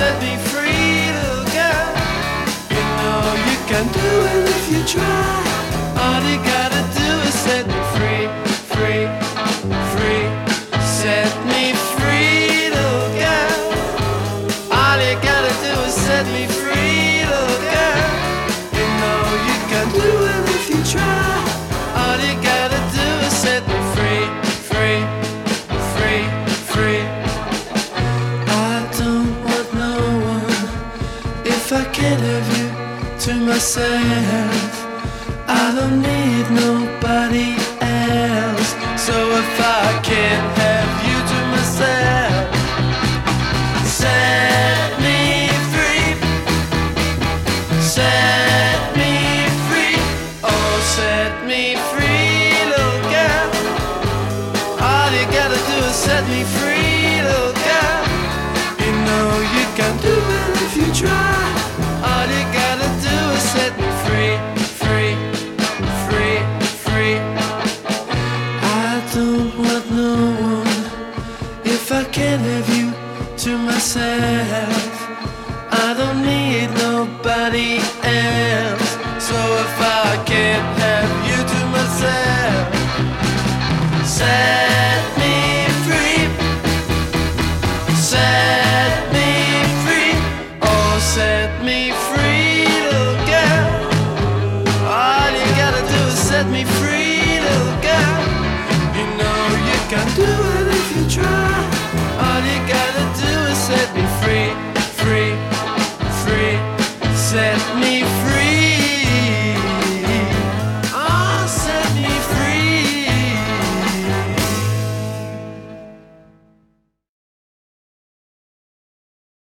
set me free, little girl. You know you can do it if you try. All you gotta do is set me free, free, free. Set me free, little girl. All you gotta do is set me free. Can't have you to myself, I don't need nobody else. So if I can't have you to myself, set me free. Set me free. Oh, set me free, little girl. All you gotta do is set me free, can't have you to myself. I don't need nobody else. So if I can't have you to myself, set me free. Set me free. Oh, set me free, little girl. All you gotta do is set me free. me free.